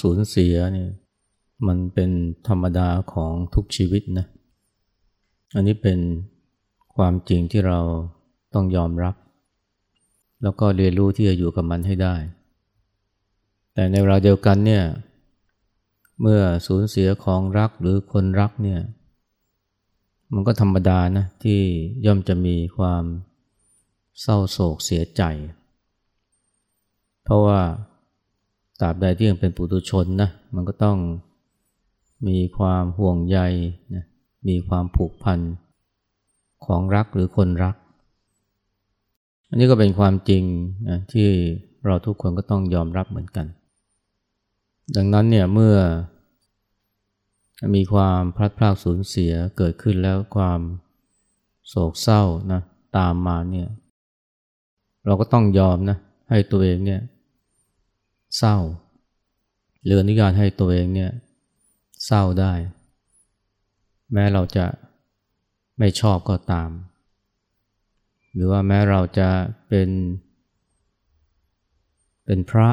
สูญเสียเนี่ยมันเป็นธรรมดาของทุกชีวิตนะ อันนี้เป็นความจริงที่เราต้องยอมรับ แล้วก็เรียนรู้ที่จะอยู่กับมันให้ได้ แต่ในเวลาเดียวกันเนี่ย เมื่อสูญเสียของรักหรือคนรักเนี่ย มันก็ธรรมดานะที่ย่อมจะมีความเศร้าโศกเสียใจ เพราะว่า ตราบใดที่ยังเป็นปุถุชนนะมันก็ต้องมีความห่วงใยนะมีความผูกพันของรักหรือคนรัก อันนี้ก็เป็นความจริงนะที่เราทุกคนก็ต้องยอมรับเหมือนกัน ดังนั้นเนี่ยเมื่อมีความพลัดพรากสูญเสียเกิดขึ้นแล้วความโศกเศร้านะตามมาเนี่ยเราก็ต้องยอมนะให้ตัวเองเนี่ย เศร้า หรืออนุญาตให้ตัวเองเนี่ยเศร้าได้ แม้เราจะไม่ชอบก็ตาม หรือว่าแม้เราจะเป็น เป็นพระ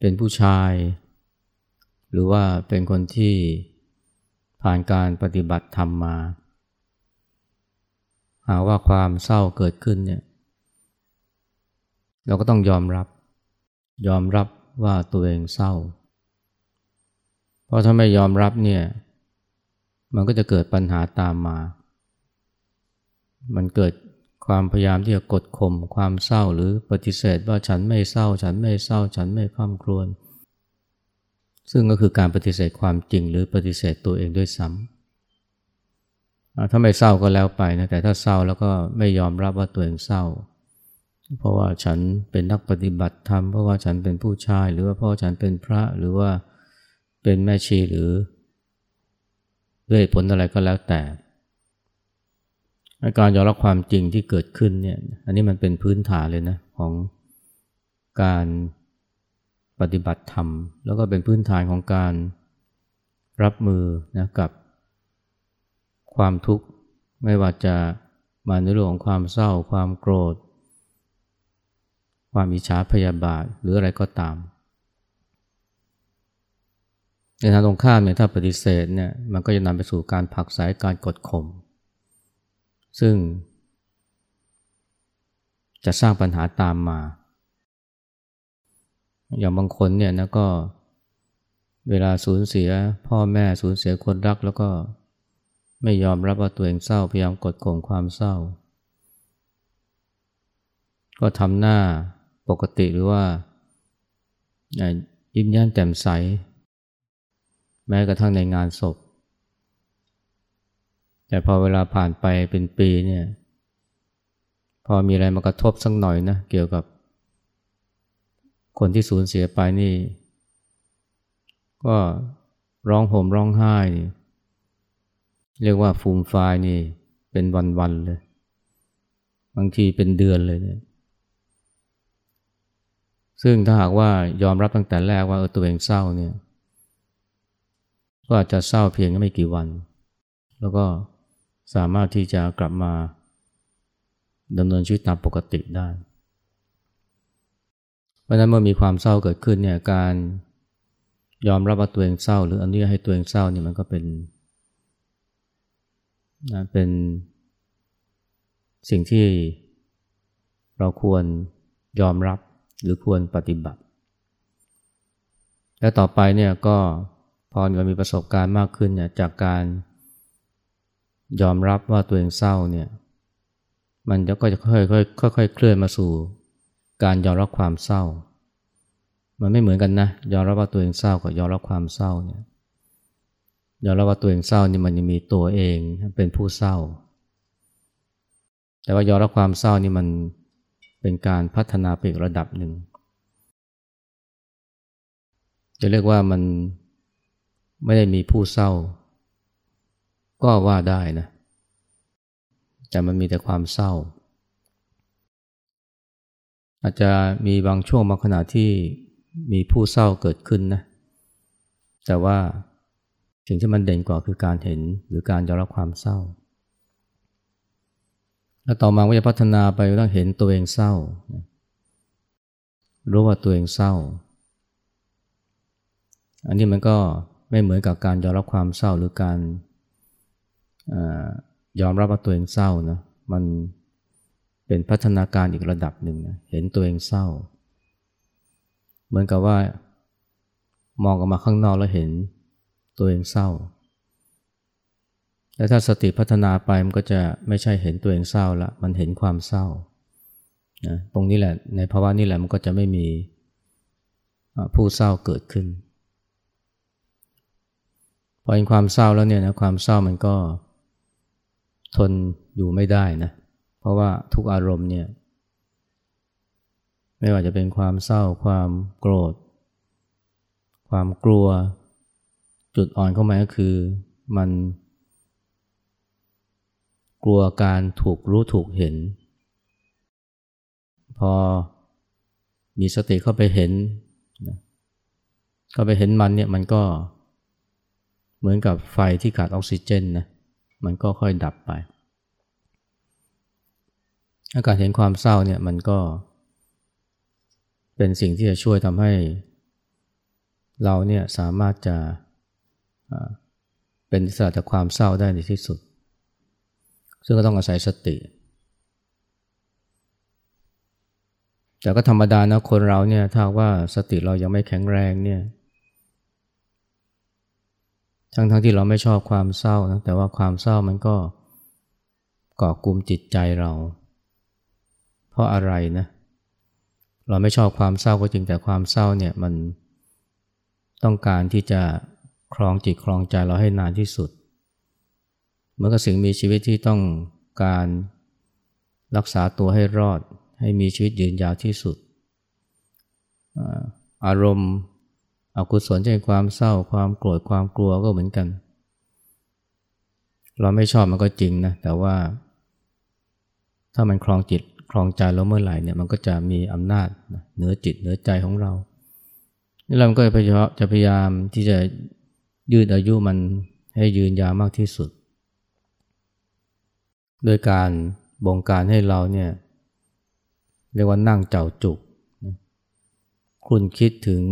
เป็นผู้ชาย หรือว่าเป็นคนที่ผ่านการปฏิบัติธรรมมา หาว่าความเศร้าเกิดขึ้นเนี่ยเราก็ต้องยอมรับ ยอมรับว่าตัวเองเศร้า เพราะถ้าไม่ยอมรับเนี่ย มันก็จะเกิดปัญหาตามมา มันเกิดความพยายามที่จะกดข่มความเศร้าหรือปฏิเสธว่าฉันไม่เศร้า ฉันไม่เศร้า ฉันไม่ข้ามครวญซึ่งก็คือการปฏิเสธความจริงหรือปฏิเสธตัวเองด้วยซ้ำถ้าไม่เศร้าก็แล้วไปนะแต่ถ้าเศร้าแล้วก็ไม่ยอมรับว่าตัวเองเศร้า เพราะว่าฉันเป็นนักปฏิบัติธรรม เพราะว่าฉันเป็นผู้ชาย หรือว่าเพราะฉันเป็นพระหรือว่าเป็นแม่ชีหรือด้วยผลอะไรก็แล้วแต่การยอมรับความจริงที่เกิดขึ้นเนี่ย อันนี้มันเป็นพื้นฐานเลยนะของการปฏิบัติธรรม แล้วก็เป็นพื้นฐานของการรับมือนะกับความทุกข์ ไม่ว่าจะมาในเรื่องของความเศร้า ความโกรธ ความอิจฉาพยาบาทหรืออะไรก็ตาม ในทางตรงข้ามเนี่ยถ้าปฏิเสธเนี่ยมันก็จะนำไปสู่การผักสายการกดข่มซึ่ง จะสร้างปัญหาตามมา อย่างบางคนเนี่ยนะก็เวลาสูญเสียพ่อแม่สูญเสียคนรักแล้วก็ไม่ยอมรับว่าตัวเองเศร้าพยายามกดข่มความเศร้า ก็ทำหน้า ปกติหรือว่ายิ้มแย้มแจ่มใส แม้กระทั่งในงานศพ แต่พอเวลาผ่านไปเป็นปีเนี่ยพอมีอะไรมากระทบสักหน่อยนะเกี่ยวกับ คนที่สูญเสียไปนี่ ก็ร้องห่มร้องไห้ เรียกว่าฟูมไฟนี่เป็นวันๆเลย บางทีเป็นเดือนเลยเนี่ย ซึ่งถ้าหากว่ายอมรับตั้งแต่แรกว่าเออตัวเองเศร้าเนี่ยก็อาจจะเศร้าเพียงไม่กี่วัน แล้วก็สามารถที่จะกลับมาดำเนินชีวิตตามปกติได้ เพราะนั้นเมื่อมีความเศร้าเกิดขึ้นเนี่ยการยอมรับว่าตัวเองเศร้า หรืออนุญาตให้ตัวเองเศร้าเนี่ยมันก็เป็นนะเป็นสิ่งที่เราควรยอมรับ หรือควรปฏิบัติ และต่อไปเนี่ยก็พอเรามีประสบการณ์มากขึ้นเนี่ยจากการยอมรับว่าตัวเองเศร้าเนี่ยมันจะก็จะค่อยๆค่อยๆเคลื่อนมาสู่ การยอมรับความเศร้า มันไม่เหมือนกันนะยอมรับว่าตัวเองเศร้ากับยอมรับความเศร้าเนี่ยยอมรับว่าตัวเองเศร้านี่มันยังมีตัวเองเป็นผู้เศร้า แต่ว่ายอมรับความเศร้านี่มัน เป็นการพัฒนาไปอีกระดับหนึ่ง จะเรียกว่ามันไม่ได้มีผู้เศร้า ก็ว่าได้นะ แต่มันมีแต่ความเศร้า อาจจะมีบางช่วงบางขณะที่มีผู้เศร้าเกิดขึ้นนะ แต่ว่าสิ่งที่มันเด่นกว่าคือการเห็นหรือการยอมรับความเศร้า แล้วต่อมาก็จะพัฒนาไปต้องเห็นตัวเองเศร้า รู้ว่าตัวเองเศร้า อันนี้มันก็ไม่เหมือนกับการยอมรับความเศร้าหรือการยอมรับว่าตัวเองเศร้านะมันเป็นพัฒนาการอีกระดับหนึ่งนะเห็นตัวเองเศร้า เหมือนกับว่ามองออกมาข้างนอกแล้วเห็นตัวเองเศร้า แล้วถ้าสติพัฒนาไปมันก็จะไม่ใช่เห็นตัวเองเศร้าละมันเห็นความเศร้านะตรงนี้แหละในภาวะนี้แหละมันก็จะไม่มีผู้เศร้าเกิดขึ้น พอเห็นความเศร้าแล้วเนี่ยนะความเศร้ามันก็ทนอยู่ไม่ได้นะเพราะว่าทุกอารมณ์เนี่ยไม่ว่าจะเป็นความเศร้า ความโกรธ ความกลัว จุดอ่อนเข้ามาก็คือมัน กลัวการถูกรู้ถูกเห็น พอมีสติเข้าไปเห็นเข้าไปเห็นมันเนี่ยมันก็เหมือนกับไฟที่ขาดออกซิเจนนะมันก็ค่อยดับไป อาการเห็นความเศร้าเนี่ยมันก็ เป็นสิ่งที่จะช่วยทำให้ เราเนี่ยสามารถจะเป็นอิสระจากความเศร้าได้ในที่สุด ซึ่งก็ต้องอาศัยสติ แต่ก็ธรรมดานะคนเราเนี่ยถ้าว่าสติเรายังไม่แข็งแรงเนี่ยทั้งๆทที่เราไม่ชอบความเศร้านะแต่ว่าความเศร้ามันก็ก่อกลุ่มจิตใจเรา เพราะอะไรนะเราไม่ชอบความเศร้าก็จริงแต่ความเศร้าเนี่ยมันต้องการที่จะครองจิตครองใจเราให้นานที่สุด เมือนกับสิ่งมีชีวิตที่ต้องการรักษาตัวให้รอด ให้มีชีวิตยืนยาวที่สุด อารมณ์อกุศลเช่นความเศร้าความโกรธความกลัวก็เหมือนกัน เราไม่ชอบมันก็จริงนะแต่ว่า ถ้ามันคลองจิตคลองใจเราเมื่อไหร่เนี่ยมันก็จะมีอำนาจเหนือจิตเหนือใจของเรานี่เราก็พยายามจะพยายามที่จะยืดอายุมันให้ยืนยาวมากที่สุด โดยการบงการให้เราเนี่ยเรียกว่านั่งเจ้าจุกคุณคิดถึง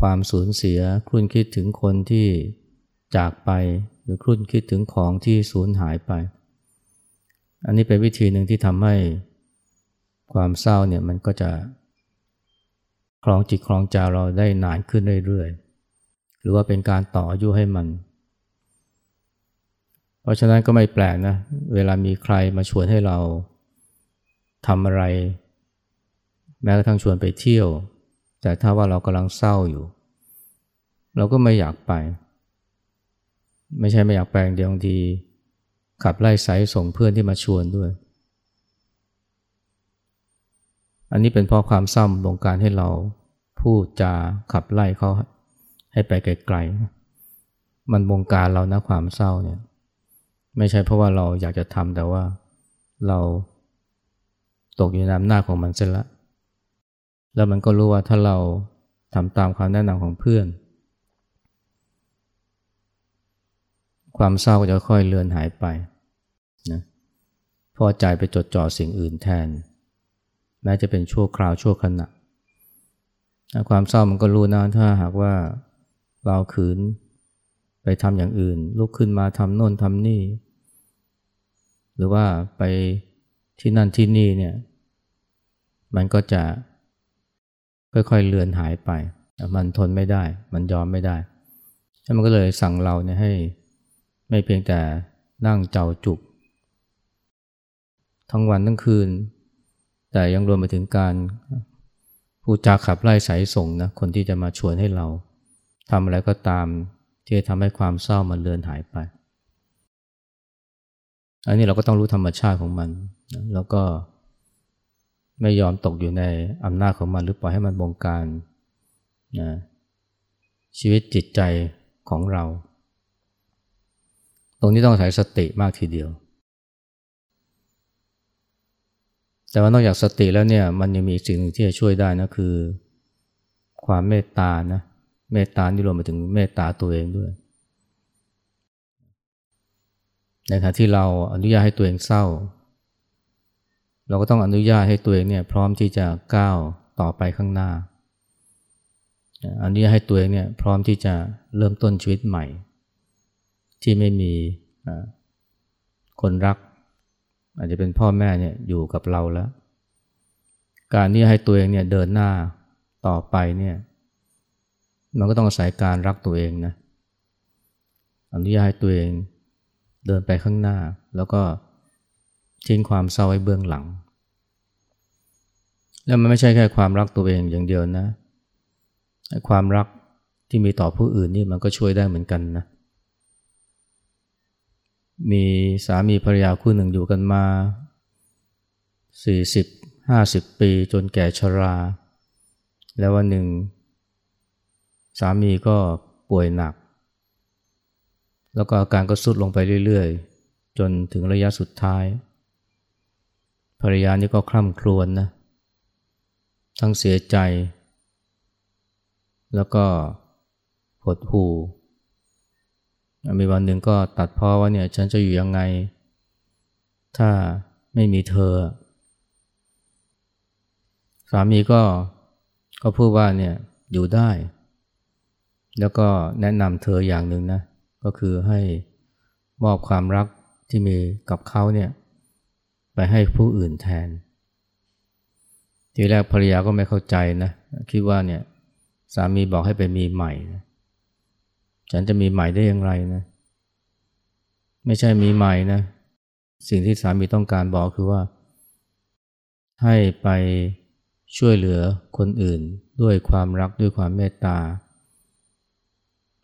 ความสูญเสียครุ่นคิดถึงคนที่จากไป หรือครุ่นคิดถึงของที่สูญหายไป อันนี้เป็นวิธีหนึ่งที่ทำให้ความเศร้าเนี่ยมันก็จะคลองจิตคลองใจเราได้นานขึ้นเรื่อยๆ หรือว่าเป็นการต่ออายุให้มัน ราะฉะนั้นก็ไม่แปลกนะ เวลามีใครมาชวนให้เราทำอะไร แม้กระทั่งชวนไปเที่ยว แต่ถ้าว่าเรากำลังเศร้าอยู่ เราก็ไม่อยากไป ไม่ใช่ไม่อยากไปเดียวบางทีขับไล่สายส่งเพื่อนที่มาชวนด้วย อันนี้เป็นเพราะความเศร้าบงการให้เราพูดจาขับไล่เขาให้ไปไกลๆมันบงการเรานะความเศร้าเนี่ย ไม่ใช่เพราะว่าเราอยากจะทำแต่ว่าเราตกอยู่ในอำนาจของมันเสียล้วแล้วมันก็รู้ว่าถ้าเราทำตามคำแนะนำของเพื่อน ความเศร้าก็จะค่อยเลือนหายไปนะพอใจไปจดจ่อสิ่งอื่นแทน แม้จะเป็นชั่วคราวชั่วขณะ ความเศร้ามันก็รู้นะถ้าหากว่าเราขืน ไปทำอย่างอื่น ลุกขึ้นมาทำโน่นทำนี่ หรือว่าไปที่นั่นที่นี่เนี่ย มันก็จะค่อยๆเลือนหายไป มันทนไม่ได้ มันยอมไม่ได้แล้วมันก็เลยสั่งเราเนี่ยให้ ไม่เพียงแต่นั่งเจ้าจุก ทั้งวันทั้งคืน แต่ยังรวมไปถึงการพูดจาขับไล่สายส่งนะ คนที่จะมาชวนให้เราทำอะไรก็ตาม ที่จะทำให้ความเศร้ามันเลือนหายไป อันนี้เราก็ต้องรู้ธรรมชาติของมัน แล้วก็ไม่ยอมตกอยู่ในอำนาจของมัน หรือปล่อยให้มันบงการนะชีวิตจิตใจของเรา ตรงนี้ต้องใช้สติมากทีเดียว แต่ว่านอกจากสติแล้วเนี่ยมันยังมีสิ่งหนึ่งที่จะช่วยได้นะคือ ความเมตตานะเมตตานี่รวมไปถึงเมตตาตัวเองด้วย ในขณะที่เราอนุญาตให้ตัวเองเศร้า เราก็ต้องอนุญาตให้ตัวเองเนี่ยพร้อมที่จะก้าวต่อไปข้างหน้าอันนี้ให้ตัวเองเนี่ยพร้อมที่จะเริ่มต้นชีวิตใหม่ ที่ไม่มีคนรัก อาจจะเป็นพ่อแม่เนี่ยอยู่กับเราแล้ว การที่ให้ตัวเองเนี่ยเดินหน้าต่อไปเนี่ย มันก็ต้องอาศัยการรักตัวเองนะอนุญาตให้ตัวเองเดินไปข้างหน้า แล้วก็ทิ้งความเศร้าไว้เบื้องหลัง แล้วมันไม่ใช่แค่ความรักตัวเองอย่างเดียวนะ ความรักที่มีต่อผู้อื่นนี่มันก็ช่วยได้เหมือนกันนะ มีสามีภรรยาคู่หนึ่งอยู่กันมา 40-50 ปีจนแก่ชรา แล้ววันหนึ่ง สามีก็ป่วยหนัก แล้วก็อาการก็สุดลงไปเรื่อยๆ จนถึงระยะสุดท้าย ภรรยานี่ก็คร่ำครวญนนะทั้งเสียใจ แล้วก็หดหู่มีวันหนึ่งก็ตัดพ้อว่าเนี่ยฉันจะอยู่ยังไง ถ้าไม่มีเธอ สามีก็ก็พูดว่าเนี่ยอยู่ได้ แล้วก็แนะนำเธออย่างหนึ่งนะ ก็คือให้มอบความรักที่มีกับเขาเนี่ยไปให้ผู้อื่นแทน ทีแรกภรรยาก็ไม่เข้าใจนะ คิดว่าเนี่ยสามีบอกให้ไปมีใหม่นะฉันจะมีใหม่ได้อย่างไรนะ ไม่ใช่มีใหม่นะ สิ่งที่สามีต้องการบอกคือว่า ให้ไปช่วยเหลือคนอื่นด้วยความรักด้วยความเมตตา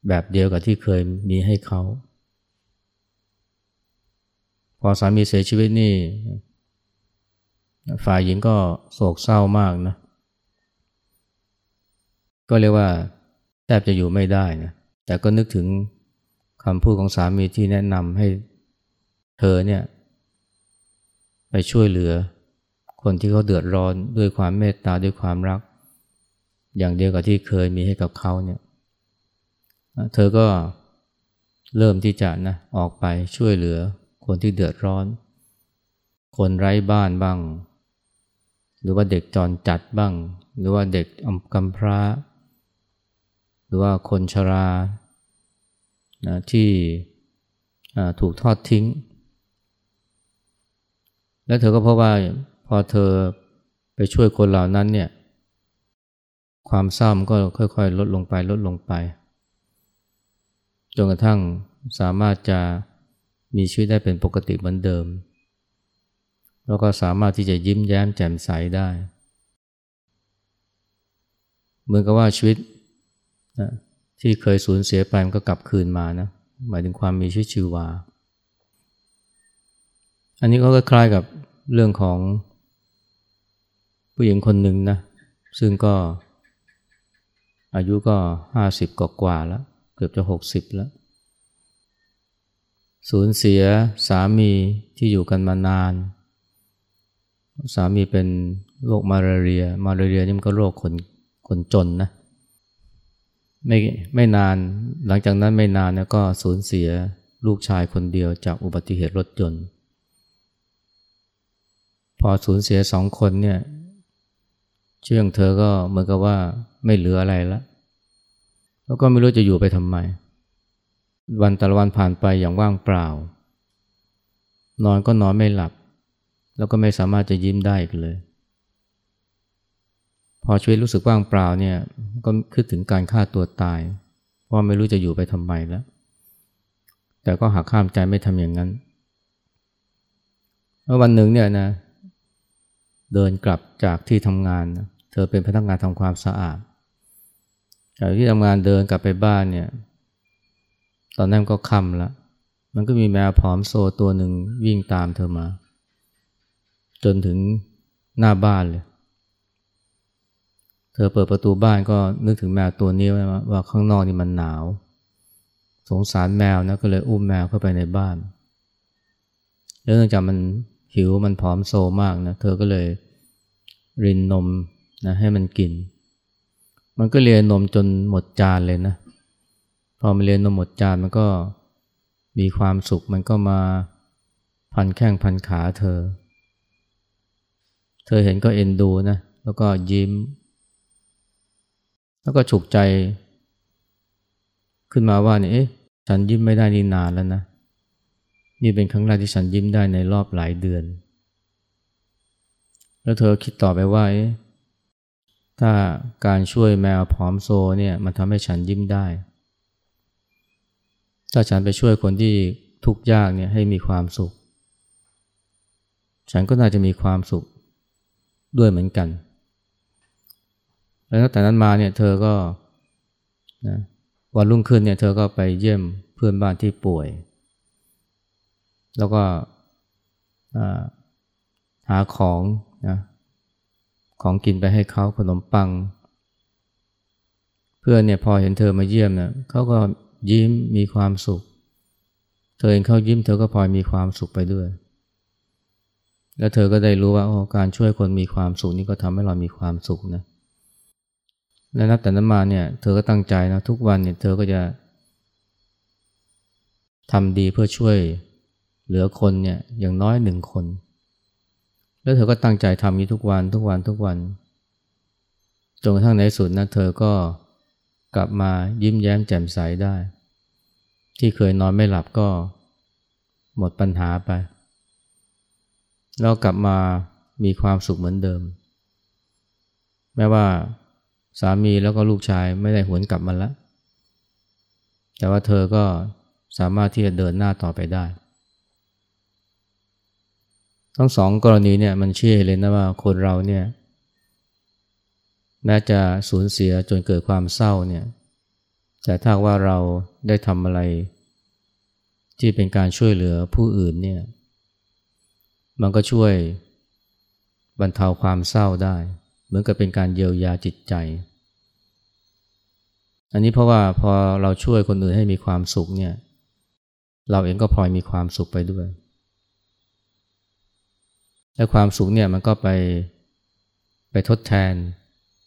แบบเดียวกับที่เคยมีให้เขา พอสามีเสียชีวิตนี่ ฝ่ายหญิงก็โศกเศร้ามากนะ ก็เรียกว่าแทบจะอยู่ไม่ได้นะ แต่ก็นึกถึงคำพูดของสามีที่แนะนำให้เธอเนี่ย ไปช่วยเหลือ คนที่เขาเดือดร้อนด้วยความเมตตาด้วยความรัก อย่างเดียวกับที่เคยมีให้กับเขาเนี่ย เธอก็เริ่มที่จะนะออกไปช่วยเหลือคนที่เดือดร้อน คนไร้บ้านบ้าง หรือว่าเด็กจรจัดบ้าง หรือว่าเด็กกำพร้า หรือว่าคนชรานะที่ถูกทอดทิ้ง แล้วเธอก็พบว่าพอเธอไปช่วยคนเหล่านั้นเนี่ยความเศร้ามันก็ค่อยๆ ลดลงไปลดลงไป จนกระทั่งสามารถจะมีชีวิตได้เป็นปกติเหมือนเดิม แล้วก็สามารถที่จะยิ้มแย้มแจ่มใสได้ เหมือนกับว่าชีวิตนะที่เคยสูญเสียไปมันก็กลับคืนมานะ หมายถึงความมีชีวิตชีวา อันนี้ก็คล้ายกับเรื่องของผู้หญิงคนหนึ่งนะ ซึ่งก็อายุก็ห้าสิบกว่าแล้ว เกือบจะหกสิบแล้ว สูญเสียสามีที่อยู่กันมานาน สามีเป็นโรคมาลาเรีย มาลาเรียนี่มันก็โรคคนคนจนนะ ไม่ไม่นานหลังจากนั้นไม่นานนะก็สูญเสียลูกชายคนเดียวจากอุบัติเหตุรถยนต์ พอสูญเสียสองคนเนี่ยเชื่องเธอก็เหมือนกับว่าไม่เหลืออะไรแล้ว แล้วก็ไม่รู้จะอยู่ไปทำไม วันแต่ละวันผ่านไปอย่างว่างเปล่า นอนก็นอนไม่หลับ แล้วก็ไม่สามารถจะยิ้มได้อีกเลย พอชีวิตรู้สึกว่างเปล่าเนี่ยก็คิดถึงการฆ่าตัวตาย เพราะไม่รู้จะอยู่ไปทำไมแล้ว แต่ก็หักข้ามใจไม่ทำอย่างนั้นแล้ววันหนึ่งเนี่ยนะเดินกลับจากที่ทำงาน เธอเป็นพนักงานทำความสะอาด จากที่ทำงานเดินกลับไปบ้านเนี่ย ตอนนั้นก็ค่ำล้วมันก็มีแมวผอมโซตัวหนึ่งวิ่งตามเธอมา จนถึงหน้าบ้านเลย เธอเปิดประตูบ้านก็นึกถึงแมวตัวนี้ว่าว่าข้างนอกนี่มันหนาว สงสารแมวนะก็เลยอุ้มแมวเข้าไปในบ้าน แล้วเนื่องจากมันหิวมันผอมโซมากนะ เธอก็เลยรินนมนะให้มันกิน มันก็เลียนนมจนหมดจานเลยนะ พอมันเลียนนมหมดจานมันก็มีความสุขมันก็มาพันแข้งพันขาเธอ เธอเห็นก็เอ็นดูนะ แล้วก็ยิ้ม แล้วก็ฉุกใจ ขึ้นมาว่าเนี่ยเอ๊ะฉันยิ้มไม่ได้นี่นานแล้วนะ นี่เป็นครั้งแรกที่ฉันยิ้มได้ในรอบหลายเดือน แล้วเธอคิดต่อไปว่า ถ้าการช่วยแมวผอมโซเนี่ยมันทำให้ฉันยิ้มได้ ถ้าฉันไปช่วยคนที่ทุกข์ยากเนี่ยให้มีความสุข ฉันก็น่าจะมีความสุขด้วยเหมือนกัน แล้วตั้งแต่นั้นมาเนี่ยเธอก็นะวันรุ่งขึ้นเนี่ยเธอก็ไปเยี่ยมเพื่อนบ้านที่ป่วย แล้วก็หาของนะ ของกินไปให้เขาขนมปัง เพื่อนเนี่ยพอเห็นเธอมาเยี่ยมเนี่ยเขาก็ยิ้มมีความสุข เธอเองเขายิ้มเธอก็พลอยมีความสุขไปด้วย แล้วเธอก็ได้รู้ว่าโอ้การช่วยคนมีความสุขนี่ก็ทำให้เรามีความสุขนะและนับแต่นั้นมาเนี่ยเธอก็ตั้งใจนะทุกวันเนี่ยเธอก็จะทำดีเพื่อช่วยเหลือคนเนี่ยอย่างน้อยหนึ่งคน แล้วเธอก็ตั้งใจทำนี้ทุกวันทุกวันทุกวันจนกระทั่งในสุดนะเธอก็กลับมายิ้มแย้มแจ่มใสได้ ที่เคยนอนไม่หลับก็หมดปัญหาไป แล้วกลับมามีความสุขเหมือนเดิม แม้ว่าสามีแล้วก็ลูกชายไม่ได้หวนกลับมาแล้ว แต่ว่าเธอก็สามารถที่จะเดินหน้าต่อไปได้ ทั้งสองกรณีเนี่ยมันเชื่อเลยนะว่าคนเราเนี่ยแม้จะสูญเสียจนเกิดความเศร้าเนี่ยแต่ถ้าว่าเราได้ทำอะไร ที่เป็นการช่วยเหลือผู้อื่นเนี่ยมันก็ช่วยบรรเทาความเศร้าได้ เหมือนกับเป็นการเยียวยาจิตใจ อันนี้เพราะว่าพอเราช่วยคนอื่นให้มีความสุขเนี่ยเราเองก็พลอยมีความสุขไปด้วย และความสุขเนี่ยมันก็ไปไปทดแทน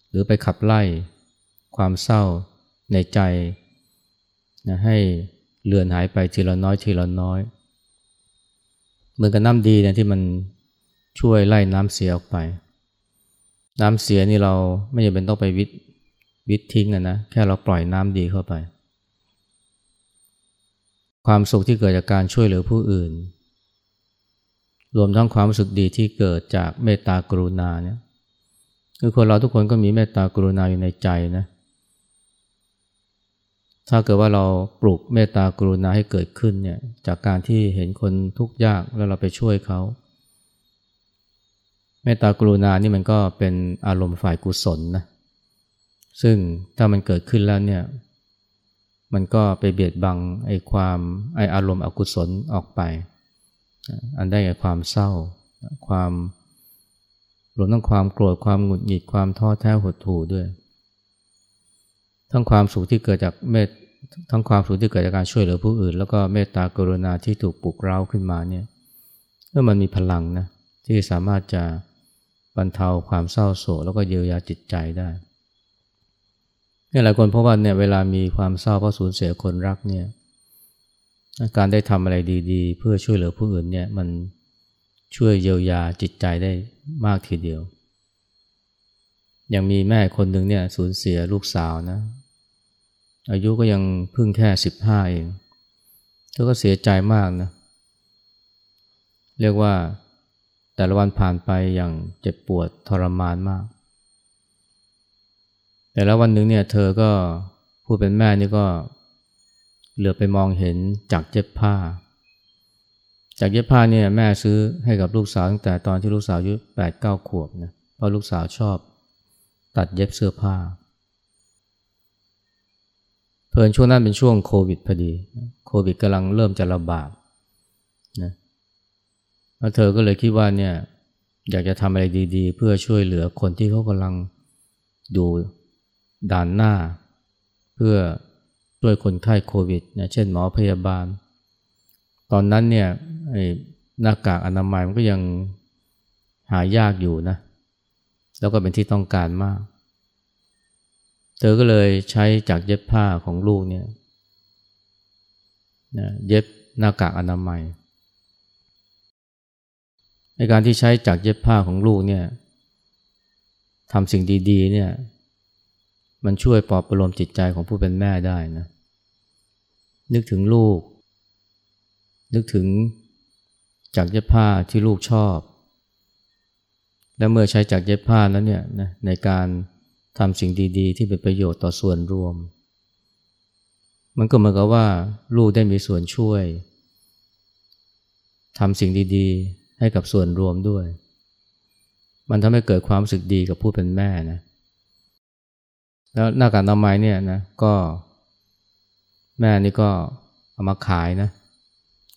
หรือไปขับไล่ความเศร้าในใจนะให้เลือนหายไปทีละน้อยทีละน้อย เหมือนกับน้ำดีเนี่ยที่มันช่วยไล่น้ำเสียออกไป น้ำเสียนี่เราไม่จำเป็นต้องไปวิทวิททิ้งนะแค่เราปล่อยน้ำดีเข้าไป ความสุขที่เกิดจากการช่วยเหลือผู้อื่น รวมทั้งความรู้สึกดีที่เกิดจากเมตตากรุณาเนี่ยคือคนเราทุกคนก็มีเมตตากรุณาอยู่ในใจนะถ้าเกิดว่าเราปลูกเมตตากรุณาให้เกิดขึ้นเนี่ยจากการที่เห็นคนทุกข์ยากแล้วเราไปช่วยเขาเมตตากรุณานี่มันก็เป็นอารมณ์ฝ่ายกุศลนะซึ่งถ้ามันเกิดขึ้นแล้วเนี่ยมันก็ไปเบียดบังไอ้ความไอ้อารมณ์อกุศลออกไป อันได้แก่ความเศร้า ความรวมทั้งความโกรธความหงุดหงิดความท้อแท้หดหู่ด้วย ทั้งความสุขที่เกิดจากเมตทั้งความสุขที่เกิดจากการช่วยเหลือผู้อื่น แล้วก็เมตตากรุณาที่ถูกปลุกเร้าขึ้นมาเนี่ยเมื่อมันมีพลังนะที่สามารถจะบรรเทาความเศร้าโศกแล้วก็เยียวยาจิตใจได้เนี่ยหลายคนเพราะว่าเนี่ยเวลามีความเศร้าเพราะสูญเสียคนรักเนี่ย การได้ทำอะไรดีๆ เพื่อช่วยเหลือผู้อื่นเนี่ยมันช่วยเยียวยาจิตใจได้มากทีเดียว ยังมีแม่คนหนึ่งเนี่ยสูญเสียลูกสาวนะ อายุก็ยังเพิ่งแค่สิบห้าเอง เธอก็เสียใจมากนะ เรียกว่าแต่ละวันผ่านไปอย่างเจ็บปวดทรมานมาก แต่ล้ววันหนึ่งเนี่ยเธอก็ผู้เป็นแม่นี่ก็ เหลือไปมองเห็นจากเย็บผ้า จากเย็บผ้าเนี่ยแม่ซื้อให้กับลูกสาวตั้งแต่ตอนที่ลูกสาวอายุแปดเก้าขวบนะเพราะลูกสาวชอบตัดเย็บเสื้อผ้า เพลินช่วงนั้นเป็นช่วงโควิดพอดี โควิดกำลังเริ่มจะระบาดนะแล้วเธอก็เลยคิดว่าเนี่ยอยากจะทำอะไรดีๆ เพื่อช่วยเหลือคนที่เขากำลังอยู่ด่านหน้า เพื่อ วยคนไข้โควิดนะเช่นหมอพยาบาล ตอนนั้นเนี่ยหน้ากากอนามัยมันก็ยังหายากอยู่นะ แล้วก็เป็นที่ต้องการมาก เธอก็เลยใช้จากเย็บผ้าของลูกเนี่ยนะเย็บหน้ากากอนามัย ในการที่ใช้จากเย็บผ้าของลูกเนี่ยทำสิ่งดีๆเนี่ยมันช่วยปลอบประโลมจิตใจของผู้เป็นแม่ได้นะ นึกถึงลูก นึกถึงจากเย็บผ้าที่ลูกชอบ และเมื่อใช้จากเย็บผ้านั้นเนี่ยนะในการทำสิ่งดี ๆ ที่เป็นประโยชน์ต่อส่วนรวม มันก็เหมือนกับว่าลูกได้มีส่วนช่วยทำสิ่งดีๆ ให้กับส่วนรวมด้วย มันทำให้เกิดความรู้สึกดีกับผู้เป็นแม่นะ แล้วหน้ากากอนามัยเนี่ยนะก็ แม่นี่ก็เอามาขายนะ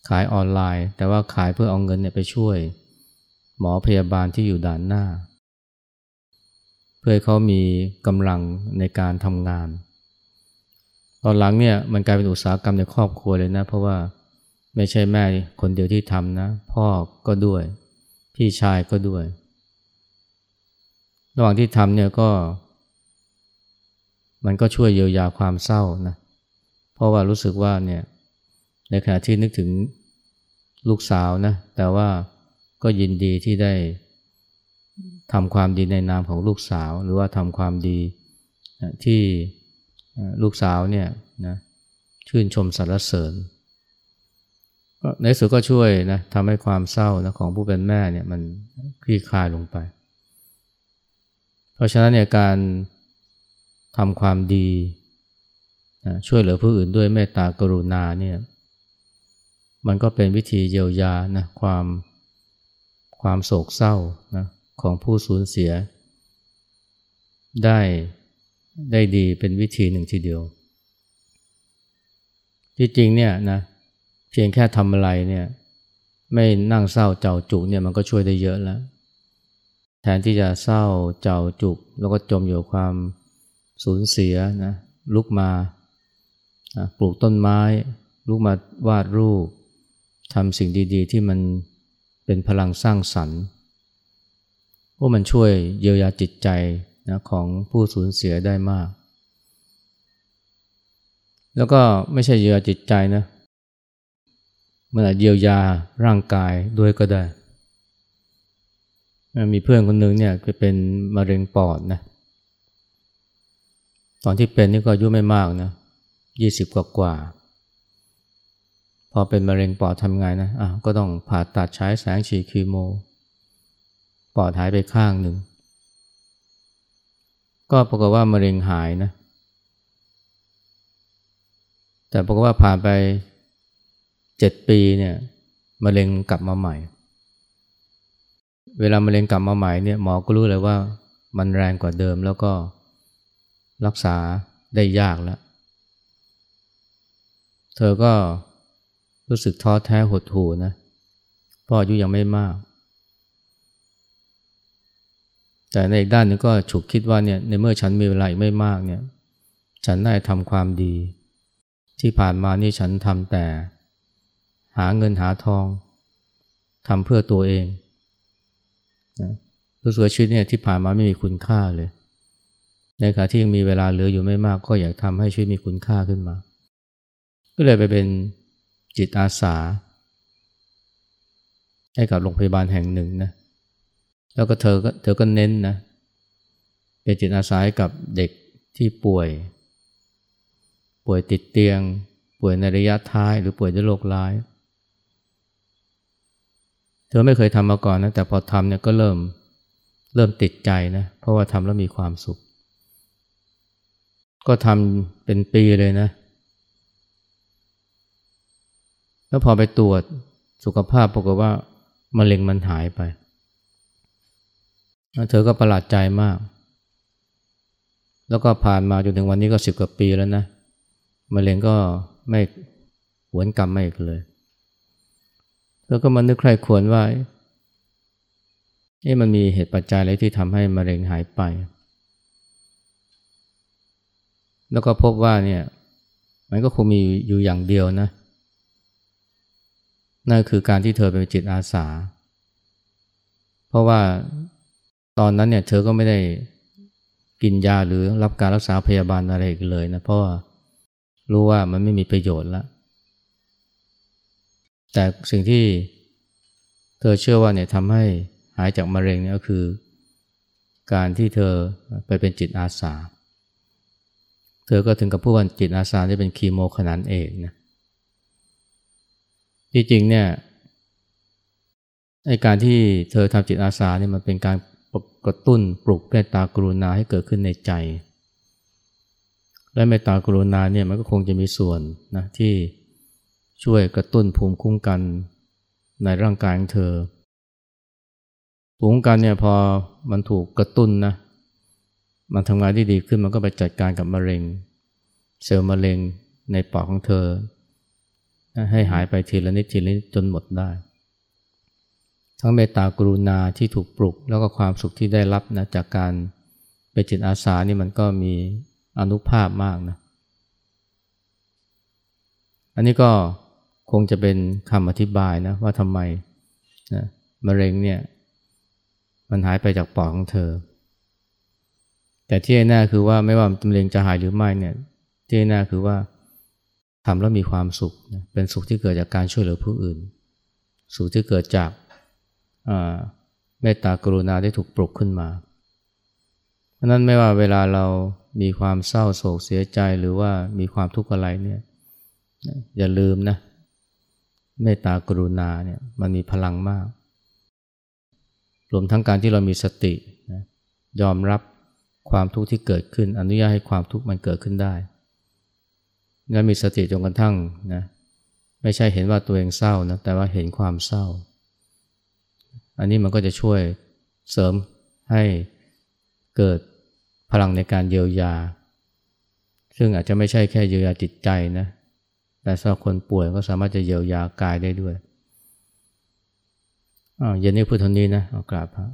ขายออนไลน์ แต่ว่าขายเพื่อเอาเงินเนี่ยไปช่วย หมอพยาบาลที่อยู่ด่านหน้า เพื่อให้เขามีกำลังในการทำงาน ตอนหลังเนี่ยมันกลายเป็นอุตสาหกรรมในครอบครัวเลยนะ เพราะว่าไม่ใช่แม่คนเดียวที่ทำนะ พ่อก็ด้วย พี่ชายก็ด้วย ระหว่างที่ทำเนี่ยก็ มันก็ช่วยเยียวยาความเศร้านะเพราะว่ารู้สึกว่าเนี่ยในขณะที่นึกถึงลูกสาวนะ แต่ว่าก็ยินดีที่ได้ทำความดีในนามของลูกสาว หรือว่าทำความดีที่ลูกสาวเนี่ยนะชื่นชมสรรเสริญในสุดก็ช่วยนะทำให้ความเศร้านะของผู้เป็นแม่เนี่ยมันคลี่คลายลงไป เพราะฉะนั้นเนี่ยการทำความดี ช่วยเหลือผู้อื่นด้วยเมตตากรุณาเนี่ยมันก็เป็นวิธีเยียวยานะความความโศกเศร้านะของผู้สูญเสีย ได้ได้ดีเป็นวิธีหนึ่งทีเดียว ที่จริงเนี่ยนะเพียงแค่ทำอะไรเนี่ยไม่นั่งเศร้าเจ้าจุกเนี่ยมันก็ช่วยได้เยอะแล้ว แทนที่จะเศร้าเจ้าจุก แล้วก็จมอยู่ความสูญเสียนะลุกมา ปลูกต้นไม้ลุกมาวาดรูปทำสิ่งดีๆ ที่มันเป็นพลังสร้างสรรค์ว่ามันช่วยเยียวยาจิตใจนะของผู้สูญเสียได้มาก แล้วก็ไม่ใช่เยียวยาจิตใจนะมันอาจเยียวยาร่างกายด้วยก็ได้ มีเพื่อนคนหนึ่งเนี่ยคือเป็นมะเร็งปอดนะตอนที่เป็นนี่ก็อายุไม่มากนะ ยี่สิบกว่ากว่า พอเป็นมะเร็งปอดทำไงนะอะก็ต้องผ่าตัดใช้แสงฉีดคีโม ปอดหายไปข้างหนึ่ง ก็ปรากฏว่ามะเร็งหายนะ แต่ปรากฏว่าผ่านไปเจ็ดปีเนี่ยมะเร็งกลับมาใหม่ เวลามะเร็งกลับมาใหม่เนี่ยหมอก็รู้เลยว่ามันแรงกว่าเดิมแล้วก็รักษาได้ยากแล้ว เธอก็รู้สึกท้อแท้หดหู่นะเพราะอายุยังไม่มาก แต่ในอีกด้านนึงก็ฉุกคิดว่าเนี่ยในเมื่อฉันมีเวลาอีกไม่มากเนี่ย ฉันได้ทำความดี ที่ผ่านมานี่ฉันทำแต่ หาเงินหาทองทำเพื่อตัวเองนะรู้สึกชีวิตเนี่ยที่ผ่านมาไม่มีคุณค่าเลย ในขณะที่ยังมีเวลาเหลืออยู่ไม่มากก็อยากทำให้ชีวิตมีคุณค่าขึ้นมา ก็เลยไปเป็นจิตอาสา ให้กับโรงพยาบาลแห่งหนึ่งนะแล้วก็เธอก็เธอก็เน้นนะเป็นจิตอาสาให้กับเด็กที่ป่วย ป่วยติดเตียง ป่วยในระยะท้ายหรือป่วยด้วยโรคร้าย เธอไม่เคยทำมาก่อนนะแต่พอทำเนี่ยก็เริ่มเริ่มติดใจนะเพราะว่าทำแล้วมีความสุข ก็ทำเป็นปีเลยนะ แล้วพอไปตรวจสุขภาพปรากฏว่ามะเร็งมันหายไป เธอก็ประหลาดใจมาก แล้วก็ผ่านมาจนถึงวันนี้ก็สิบกว่าปีแล้วนะมะเร็งก็ไม่หวนกลับมาอีกเลยแล้วก็มานึกใครควรว่าเอ๊ะมันมีเหตุปัจจัยอะไรที่ทำให้มะเร็งหายไป แล้วก็พบว่าเนี่ย มันก็คงมีอยู่อย่างเดียวนะ นั่นคือการที่เธอเป็นจิตอาสา เพราะว่าตอนนั้นเนี่ยเธอก็ไม่ได้กินยาหรือรับการรักษาพยาบาลอะไรอีกเลยนะเพราะว่ารู้ว่ามันไม่มีประโยชน์แล้ว แต่สิ่งที่เธอเชื่อว่าเนี่ยทำให้หายจากมะเร็งเนี่ยก็คือ การที่เธอไปเป็นจิตอาสา เธอก็ถึงกับผู้วันจิตอาสาที่เป็นคีโมขนาดเอกนะ จริงเนี่ยไอการที่เธอทำจิตอาสาเนี่ยมันเป็นการกระตุ้นปลุกเมตตากรุณาให้เกิดขึ้นในใจ และเมตตากรุณาเนี่ยมันก็คงจะมีส่วนนะที่ช่วยกระตุ้นภูมิคุ้มกันในร่างกายของเธอ ภูมิคุ้มกันเนี่ยพอมันถูกกระตุ้นนะมันทำงานที่ดีขึ้นมันก็ไปจัดการกับมะเร็ง เซลล์มะเร็งในปอดของเธอ ให้หายไปทีละนิดทีละนิดจนหมดได้ ทั้งเมตตากรุณาที่ถูกปลุก แล้วก็ความสุขที่ได้รับนะจากการเป็นจิตอาสานี่มันก็มีอนุภาพมากนะ อันนี้ก็คงจะเป็นคำอธิบายนะว่าทำไมนะมะเร็งเนี่ยมันหายไปจากปอดของเธอ แต่ที่แน่คือว่าไม่ว่ามะเร็งจะหายหรือไม่เนี่ยที่แน่คือว่าำแล้วมีความสุข เป็นสุขที่เกิดจากการช่วยเหลือผู้อื่น สุขที่เกิดจากเมตตากรุณาได้ถูกปลุกขึ้นมาเพราะนั้นไม่ว่าเวลาเรามีความเศร้าโศกเสียใจหรือว่ามีความทุกข์อะไรเนี่ยอย่าลืมนะเมตตากรุณาเนี่ยมันมีพลังมาก รวมทั้งการที่เรามีสตินะยอมรับความทุกข์ที่เกิดขึ้น อนุญาตให้ความทุกข์มันเกิดขึ้นได้ และมีสติจนกระทั่งนะไม่ใช่เห็นว่าตัวเองเศร้านะแต่ว่าเห็นความเศร้า อันนี้มันก็จะช่วยเสริมให้เกิดพลังในการเยียวยา ซึ่งอาจจะไม่ใช่แค่เยียวยาจิตใจนะแต่สำหรับคนป่วยก็สามารถจะเยียวยากายได้ด้วยอ่าเย็นนี้พูดเท่านี้นะเอากราบพระ